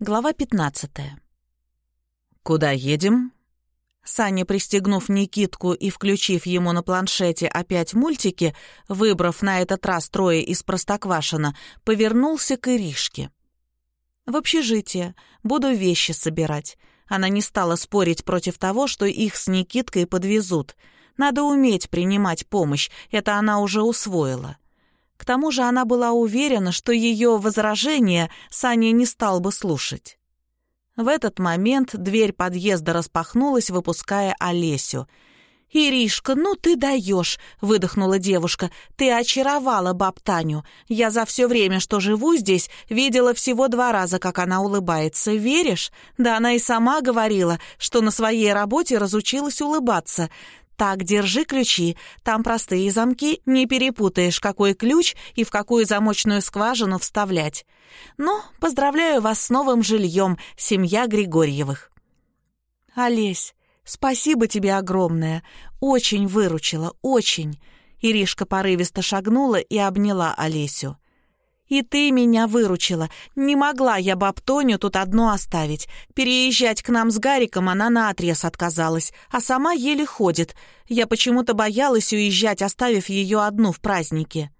Глава 15. «Куда едем?» Саня, пристегнув Никитку и включив ему на планшете опять мультики, выбрав на этот раз трое из Простоквашина, повернулся к Иришке. «В общежитие. Буду вещи собирать». Она не стала спорить против того, что их с Никиткой подвезут. Надо уметь принимать помощь, это она уже усвоила. К тому же она была уверена, что ее возражения Саня не стал бы слушать. В этот момент дверь подъезда распахнулась, выпуская Олесю. «Иришка, ну ты даешь!» — выдохнула девушка. «Ты очаровала баб Таню. Я за все время, что живу здесь, видела всего два раза, как она улыбается. Веришь? Да она и сама говорила, что на своей работе разучилась улыбаться. «Так, держи ключи. Там простые замки, не перепутаешь, какой ключ и в какую замочную скважину вставлять. Ну, поздравляю вас с новым жильем, семья Григорьевых». «Олесь, спасибо тебе огромное. Очень выручила, очень». Иришка порывисто шагнула и обняла Олесю. И ты меня выручила. Не могла я баб Тоню тут одну оставить. Переезжать к нам с Гариком она наотрез отказалась, а сама еле ходит. Я почему-то боялась уезжать, оставив ее одну в празднике».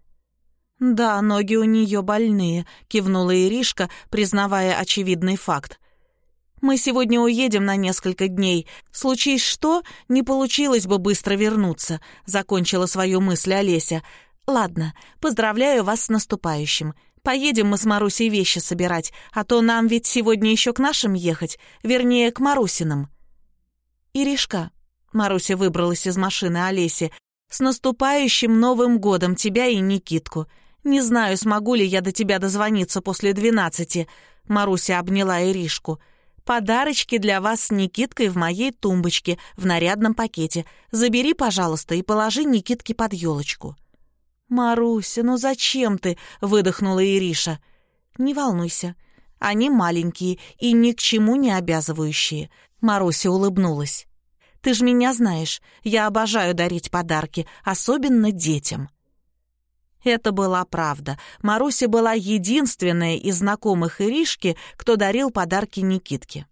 «Да, ноги у нее больные», — кивнула Иришка, признавая очевидный факт. «Мы сегодня уедем на несколько дней. Случись что, не получилось бы быстро вернуться», — закончила свою мысль Олеся. «Ладно, поздравляю вас с наступающим. Поедем мы с Марусей вещи собирать, а то нам ведь сегодня еще к нашим ехать, вернее, к Марусиным». «Иришка», — Маруся выбралась из машины Олеси, «с наступающим Новым годом тебя и Никитку. Не знаю, смогу ли я до тебя дозвониться после двенадцати», — Маруся обняла Иришку. «Подарочки для вас с Никиткой в моей тумбочке, в нарядном пакете. Забери, пожалуйста, и положи Никитке под елочку». «Маруся, ну зачем ты?» — выдохнула Ириша. «Не волнуйся. Они маленькие и ни к чему не обязывающие». Маруся улыбнулась. «Ты ж меня знаешь. Я обожаю дарить подарки, особенно детям». Это была правда. Маруся была единственная из знакомых Иришки, кто дарил подарки Никитке.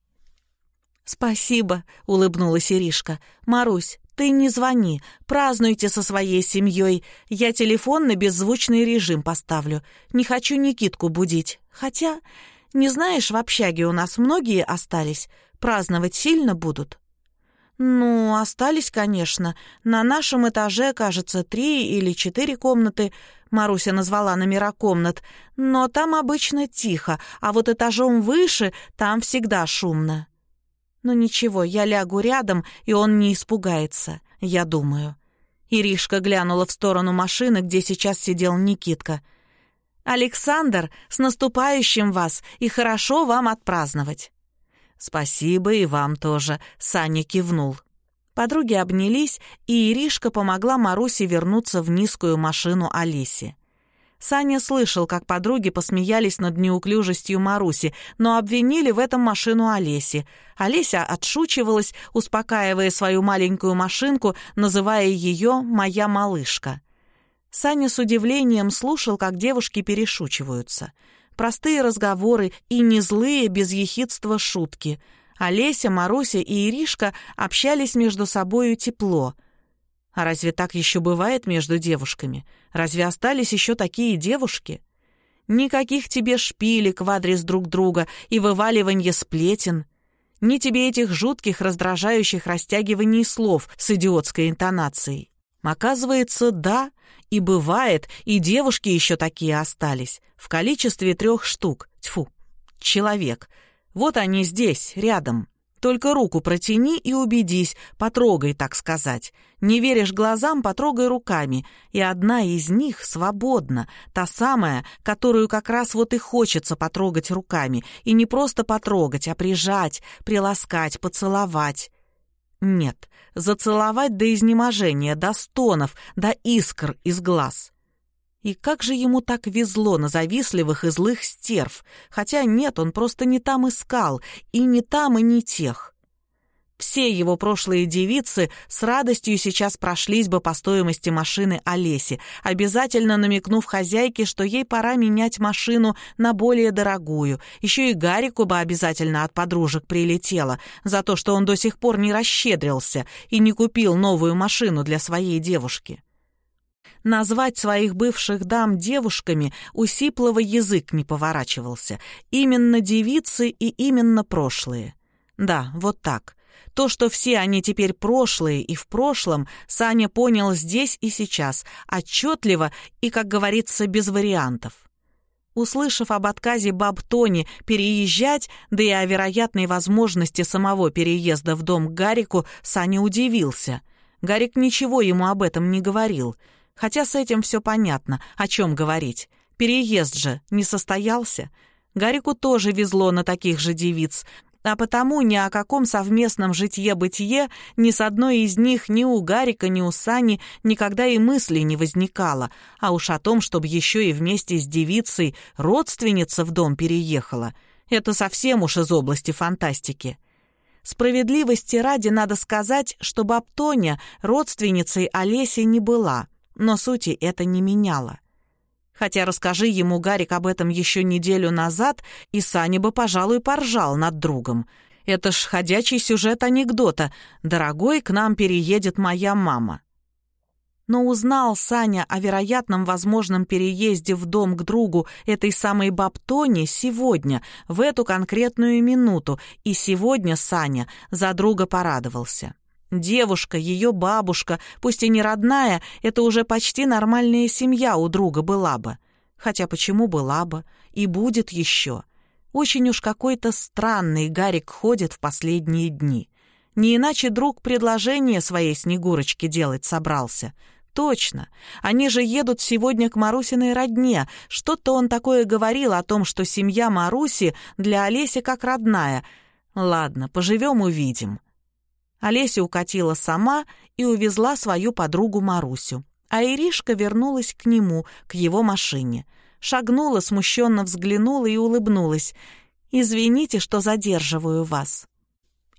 «Спасибо», — улыбнулась Иришка. «Марусь, ты не звони, празднуйте со своей семьей. Я телефон на беззвучный режим поставлю. Не хочу Никитку будить. Хотя, не знаешь, в общаге у нас многие остались. Праздновать сильно будут». «Ну, остались, конечно. На нашем этаже, кажется, три или четыре комнаты. Маруся назвала номера комнат. Но там обычно тихо, а вот этажом выше там всегда шумно». Но ничего, я лягу рядом, и он не испугается, я думаю. Иришка глянула в сторону машины, где сейчас сидел Никитка. «Александр, с наступающим вас, и хорошо вам отпраздновать!» «Спасибо и вам тоже», — Саня кивнул. Подруги обнялись, и Иришка помогла Марусе вернуться в низкую машину Алисе. Саня слышал, как подруги посмеялись над неуклюжестью Маруси, но обвинили в этом машину Олеси. Олеся отшучивалась, успокаивая свою маленькую машинку, называя ее «моя малышка». Саня с удивлением слушал, как девушки перешучиваются. Простые разговоры и не злые, без ехидства шутки. Олеся, Маруся и Иришка общались между собою тепло — а разве так еще бывает между девушками? Разве остались еще такие девушки? Никаких тебе шпилек в адрес друг друга и вываливания сплетен. Ни тебе этих жутких, раздражающих растягиваний слов с идиотской интонацией. Оказывается, да, и бывает, и девушки еще такие остались. В количестве трех штук. Тьфу, человек. Вот они здесь, рядом. Только руку протяни и убедись, потрогай, так сказать. Не веришь глазам, потрогай руками. И одна из них свободна, та самая, которую как раз вот и хочется потрогать руками. И не просто потрогать, а прижать, приласкать, поцеловать. Нет, зацеловать до изнеможения, до стонов, до искр из глаз. И как же ему так везло на завистливых и злых стерв, хотя нет, он просто не там искал, и не там, и не тех. Все его прошлые девицы с радостью сейчас прошлись бы по стоимости машины Олеси, обязательно намекнув хозяйке, что ей пора менять машину на более дорогую. Еще и Гарику бы обязательно от подружек прилетело за то, что он до сих пор не расщедрился и не купил новую машину для своей девушки. Назвать своих бывших дам девушками у Сиплова язык не поворачивался. Именно девицы и именно прошлые. Да, вот так. То, что все они теперь прошлые и в прошлом, Саня понял здесь и сейчас, отчетливо и, как говорится, без вариантов. Услышав об отказе баб Тони переезжать, да и о вероятной возможности самого переезда в дом к Гарику, Саня удивился. Гарик ничего ему об этом не говорил. Хотя с этим все понятно, о чем говорить. Переезд же не состоялся. Гарику тоже везло на таких же девиц, а потому ни о каком совместном житье-бытие ни с одной из них, ни у Гарика, ни у Сани никогда и мысли не возникало, а уж о том, чтобы еще и вместе с девицей родственница в дом переехала. Это совсем уж из области фантастики. Справедливости ради надо сказать, что Баптоня родственницей Олеси не была, но сути это не меняло. Хотя расскажи ему Гарик об этом еще неделю назад, и Саня бы, пожалуй, поржал над другом. Это ж ходячий сюжет анекдота «Дорогой, к нам переедет моя мама». Но узнал Саня о вероятном возможном переезде в дом к другу этой самой Баптони сегодня, в эту конкретную минуту, и сегодня Саня за друга порадовался. Девушка, ее бабушка, пусть и не родная, это уже почти нормальная семья у друга была бы. Хотя почему была бы? И будет еще. Очень уж какой-то странный Гарик ходит в последние дни. Не иначе друг предложение своей Снегурочке делать собрался. Точно. Они же едут сегодня к Марусиной родне. Что-то он такое говорил о том, что семья Маруси для Олеси как родная. Ладно, поживем-увидим. Олеся укатила сама и увезла свою подругу Марусю. А Иришка вернулась к нему, к его машине. Шагнула, смущенно взглянула и улыбнулась. «Извините, что задерживаю вас».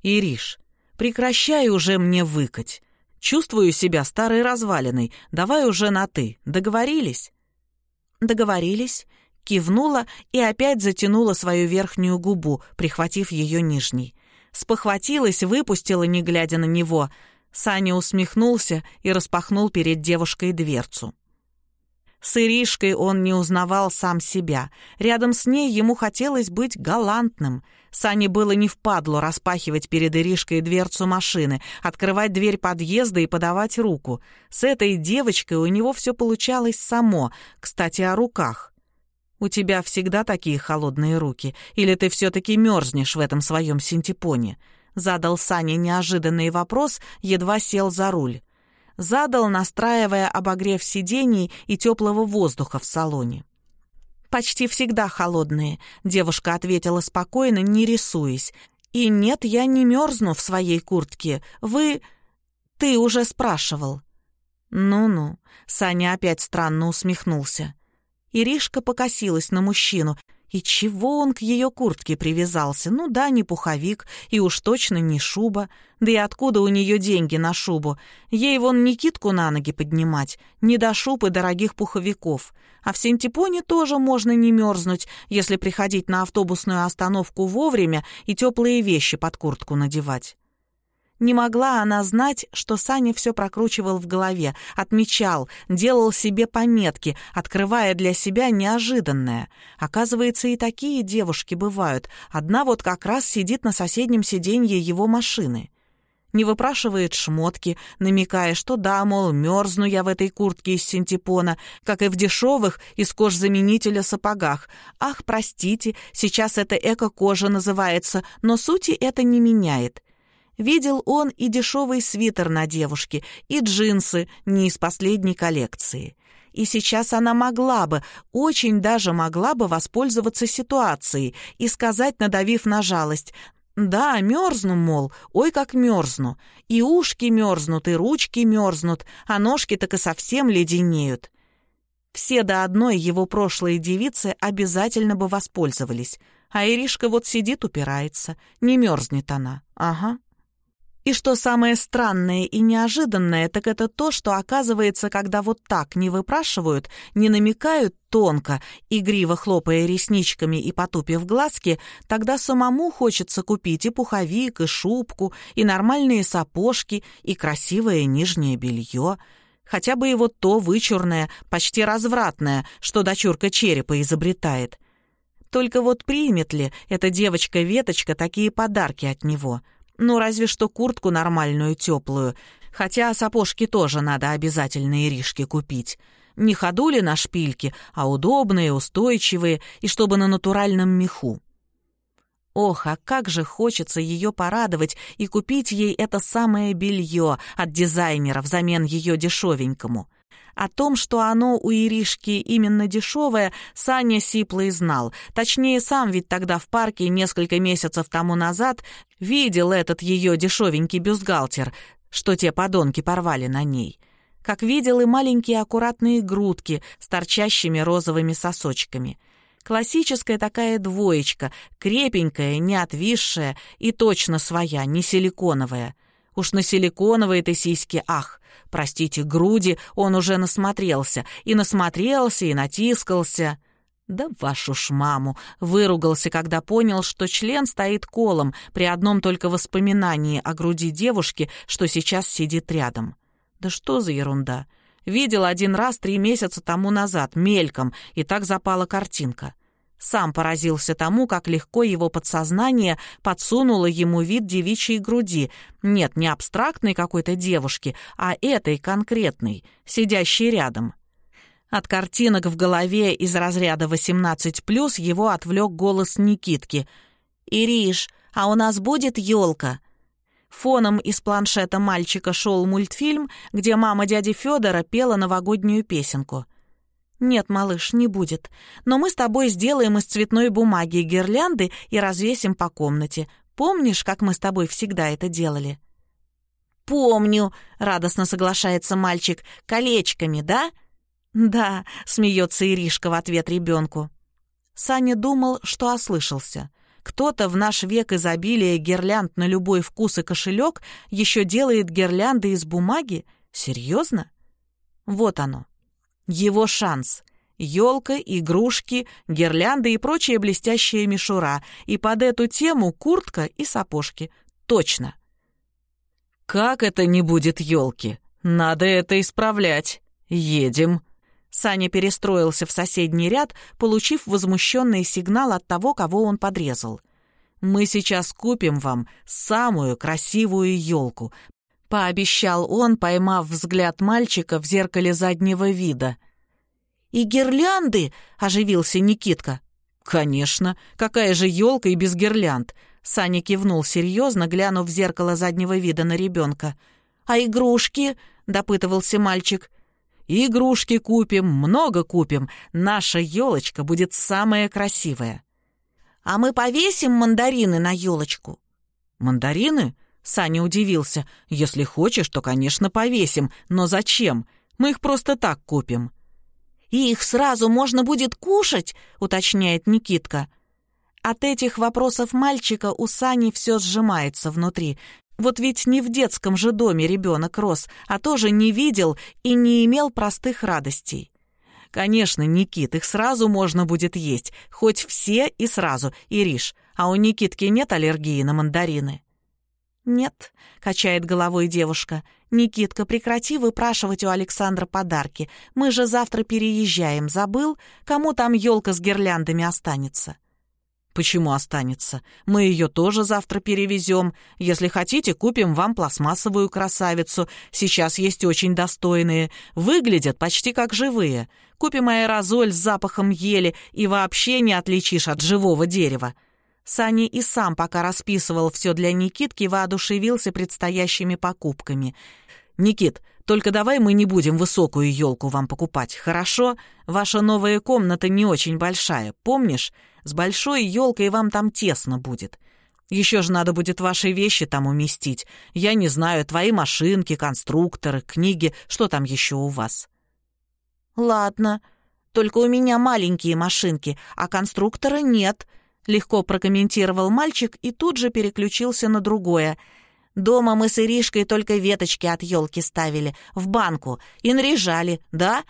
«Ириш, прекращай уже мне выкать. Чувствую себя старой развалиной. Давай уже на «ты». Договорились?» «Договорились», кивнула и опять затянула свою верхнюю губу, прихватив ее нижней спохватилась, выпустила, не глядя на него. Саня усмехнулся и распахнул перед девушкой дверцу. С Иришкой он не узнавал сам себя. Рядом с ней ему хотелось быть галантным. Сане было не впадло распахивать перед Иришкой дверцу машины, открывать дверь подъезда и подавать руку. С этой девочкой у него все получалось само, кстати, о руках. «У тебя всегда такие холодные руки, или ты все-таки мерзнешь в этом своем синтепоне?» Задал Саня неожиданный вопрос, едва сел за руль. Задал, настраивая обогрев сидений и теплого воздуха в салоне. «Почти всегда холодные», — девушка ответила спокойно, не рисуясь. «И нет, я не мерзну в своей куртке. Вы... Ты уже спрашивал». «Ну-ну», — Саня опять странно усмехнулся. Иришка покосилась на мужчину. И чего он к ее куртке привязался? Ну да, не пуховик, и уж точно не шуба. Да и откуда у нее деньги на шубу? Ей вон Никитку на ноги поднимать. Не до шуб и дорогих пуховиков. А в Синтепоне тоже можно не мерзнуть, если приходить на автобусную остановку вовремя и теплые вещи под куртку надевать. Не могла она знать, что Саня все прокручивал в голове, отмечал, делал себе пометки, открывая для себя неожиданное. Оказывается, и такие девушки бывают. Одна вот как раз сидит на соседнем сиденье его машины. Не выпрашивает шмотки, намекая, что да, мол, мерзну я в этой куртке из синтепона, как и в дешевых из кожзаменителя сапогах. Ах, простите, сейчас это эко-кожа называется, но сути это не меняет. Видел он и дешевый свитер на девушке, и джинсы не из последней коллекции. И сейчас она могла бы, очень даже могла бы воспользоваться ситуацией и сказать, надавив на жалость, «Да, мерзну, мол, ой, как мерзну. И ушки мерзнут, и ручки мерзнут, а ножки так и совсем леденеют». Все до одной его прошлые девицы обязательно бы воспользовались. А Иришка вот сидит, упирается. Не мерзнет она. Ага. И что самое странное и неожиданное, так это то, что оказывается, когда вот так не выпрашивают, не намекают тонко, игриво хлопая ресничками и потупив глазки, тогда самому хочется купить и пуховик, и шубку, и нормальные сапожки, и красивое нижнее белье. Хотя бы и вот то вычурное, почти развратное, что дочурка черепа изобретает. Только вот примет ли эта девочка-веточка такие подарки от него — ну, разве что куртку нормальную, теплую. Хотя сапожки тоже надо обязательно Иришке купить. Не ходули на шпильке, а удобные, устойчивые и чтобы на натуральном меху. Ох, а как же хочется ее порадовать и купить ей это самое белье от дизайнера взамен ее дешевенькому. О том, что оно у Иришки именно дешевое, Саня сиплый знал. Точнее, сам ведь тогда в парке несколько месяцев тому назад видел этот ее дешевенький бюстгальтер, что те подонки порвали на ней. Как видел и маленькие аккуратные грудки с торчащими розовыми сосочками. Классическая такая двоечка, крепенькая, не отвисшая и точно своя, не силиконовая. Уж на силиконовые-то сиськи, ах, Простите, груди он уже насмотрелся. И насмотрелся, и натискался. Да вашу ж маму! Выругался, когда понял, что член стоит колом при одном только воспоминании о груди девушки, что сейчас сидит рядом. Да что за ерунда! Видел один раз три месяца тому назад, мельком, и так запала картинка. Сам поразился тому, как легко его подсознание подсунуло ему вид девичьей груди. Нет, не абстрактной какой-то девушки, а этой конкретной, сидящей рядом. От картинок в голове из разряда 18+, его отвлек голос Никитки. «Ириш, а у нас будет елка?» Фоном из планшета мальчика шел мультфильм, где мама дяди Федора пела новогоднюю песенку — «Нет, малыш, не будет. Но мы с тобой сделаем из цветной бумаги гирлянды и развесим по комнате. Помнишь, как мы с тобой всегда это делали?» «Помню», — радостно соглашается мальчик, — «колечками, да?» «Да», — смеется Иришка в ответ ребенку. Саня думал, что ослышался. Кто-то в наш век изобилия гирлянд на любой вкус и кошелек еще делает гирлянды из бумаги? Серьезно? Вот оно. Его шанс. Елка, игрушки, гирлянды и прочая блестящая мишура. И под эту тему куртка и сапожки. Точно. «Как это не будет елки? Надо это исправлять. Едем». Саня перестроился в соседний ряд, получив возмущенный сигнал от того, кого он подрезал. «Мы сейчас купим вам самую красивую елку. — пообещал он, поймав взгляд мальчика в зеркале заднего вида. «И гирлянды!» — оживился Никитка. «Конечно. Какая же елка и без гирлянд?» Саня кивнул серьезно, глянув в зеркало заднего вида на ребенка. «А игрушки?» — допытывался мальчик. «Игрушки купим, много купим. Наша елочка будет самая красивая». «А мы повесим мандарины на елочку?» «Мандарины?» Саня удивился. «Если хочешь, то, конечно, повесим. Но зачем? Мы их просто так купим». «И их сразу можно будет кушать?» — уточняет Никитка. От этих вопросов мальчика у Сани все сжимается внутри. Вот ведь не в детском же доме ребенок рос, а тоже не видел и не имел простых радостей. Конечно, Никит, их сразу можно будет есть, хоть все и сразу, Ириш, а у Никитки нет аллергии на мандарины. «Нет», — качает головой девушка. «Никитка, прекрати выпрашивать у Александра подарки. Мы же завтра переезжаем. Забыл? Кому там елка с гирляндами останется?» «Почему останется? Мы ее тоже завтра перевезем. Если хотите, купим вам пластмассовую красавицу. Сейчас есть очень достойные. Выглядят почти как живые. Купим аэрозоль с запахом ели и вообще не отличишь от живого дерева». Саня и сам, пока расписывал все для Никитки, воодушевился предстоящими покупками. «Никит, только давай мы не будем высокую елку вам покупать, хорошо? Ваша новая комната не очень большая, помнишь? С большой елкой вам там тесно будет. Еще же надо будет ваши вещи там уместить. Я не знаю, твои машинки, конструкторы, книги, что там еще у вас?» «Ладно, только у меня маленькие машинки, а конструктора нет», Легко прокомментировал мальчик и тут же переключился на другое. Дома мы с Иришкой только веточки от елки ставили в банку и наряжали, да?»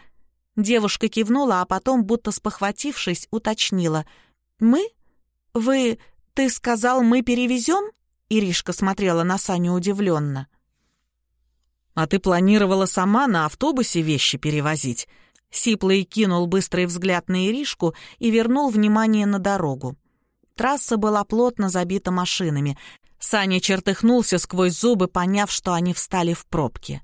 Девушка кивнула, а потом, будто спохватившись, уточнила. «Мы? Вы... Ты сказал, мы перевезем?» Иришка смотрела на Саню удивленно. «А ты планировала сама на автобусе вещи перевозить?» Сиплый кинул быстрый взгляд на Иришку и вернул внимание на дорогу. Трасса была плотно забита машинами. Саня чертыхнулся сквозь зубы, поняв, что они встали в пробке.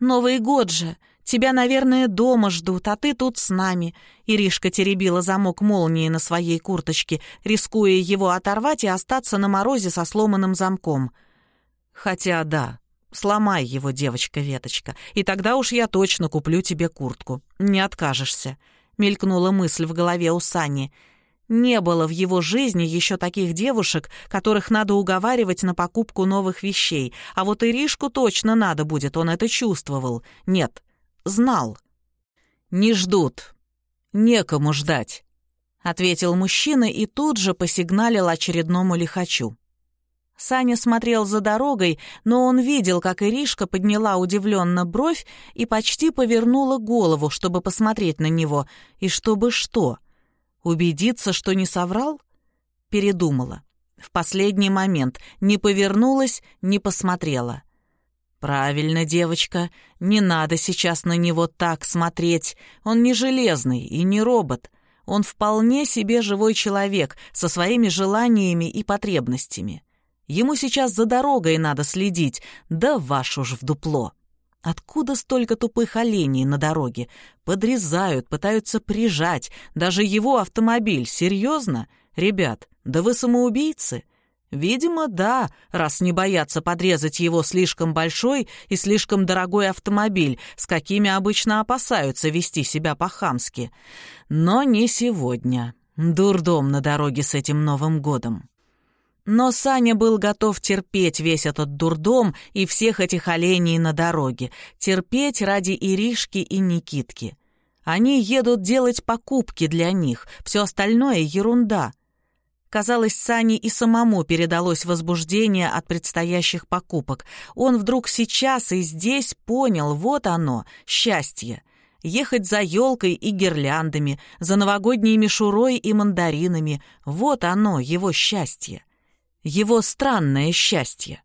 «Новый год же! Тебя, наверное, дома ждут, а ты тут с нами!» Иришка теребила замок молнии на своей курточке, рискуя его оторвать и остаться на морозе со сломанным замком. «Хотя да, Сломай его, девочка-веточка, и тогда уж я точно куплю тебе куртку. Не откажешься», — мелькнула мысль в голове у Сани. Не было в его жизни еще таких девушек, которых надо уговаривать на покупку новых вещей, а вот Иришку точно надо будет, он это чувствовал. Нет, знал. «Не ждут. Некому ждать», — ответил мужчина и тут же посигналил очередному лихачу. Саня смотрел за дорогой, но он видел, как Иришка подняла удивленно бровь и почти повернула голову, чтобы посмотреть на него. И чтобы что? Убедиться, что не соврал? Передумала. В последний момент не повернулась, не посмотрела. «Правильно, девочка, не надо сейчас на него так смотреть. Он не железный и не робот. Он вполне себе живой человек со своими желаниями и потребностями». Ему сейчас за дорогой надо следить, да вашу ж в дупло. Откуда столько тупых оленей на дороге? Подрезают, пытаются прижать. Даже его автомобиль. Серьезно? Ребят, да вы самоубийцы? Видимо, да, раз не боятся подрезать его слишком большой и слишком дорогой автомобиль, с какими обычно опасаются вести себя по-хамски. Но не сегодня. Дурдом на дороге с этим Новым годом. Но Саня был готов терпеть весь этот дурдом и всех этих оленей на дороге, терпеть ради Иришки и Никитки. Они едут делать покупки для них, все остальное — ерунда. Казалось, Сане и самому передалось возбуждение от предстоящих покупок. Он вдруг сейчас и здесь понял, вот оно, счастье. Ехать за елкой и гирляндами, за новогодней мишурой и мандаринами — вот оно, его счастье его странное счастье.